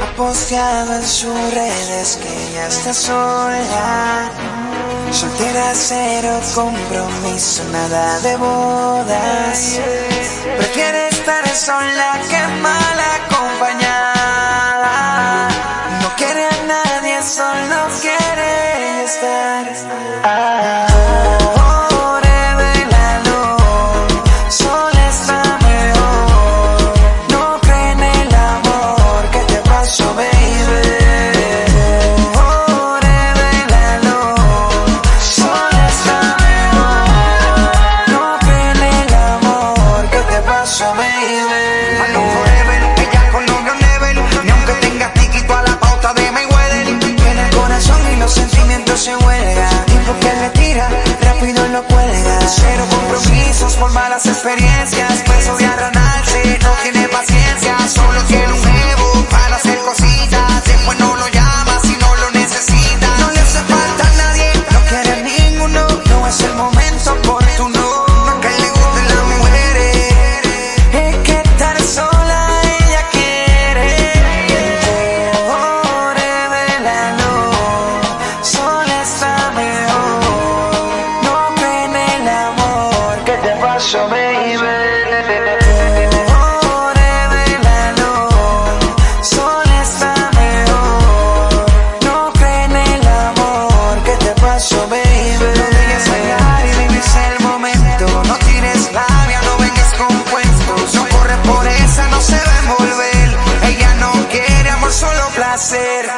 Ha posteado en sus redes que ya está sola. Soltera, cero compromiso, nada de bodas. Prefiere estar sola que mala. satisfied. I experiencia.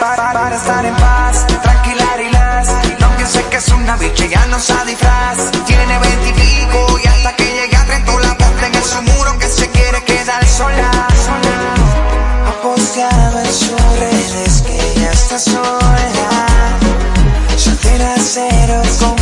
para, para estar en paz? Tranquila, relax. No pienses que es una bicha, ya no se disfraz. Tiene veintipico y, y hasta que llegue a Trento la ponen en su muro que se quiere quedar sola. Ha posteado en sus redes que ya está sola. Soltera cero con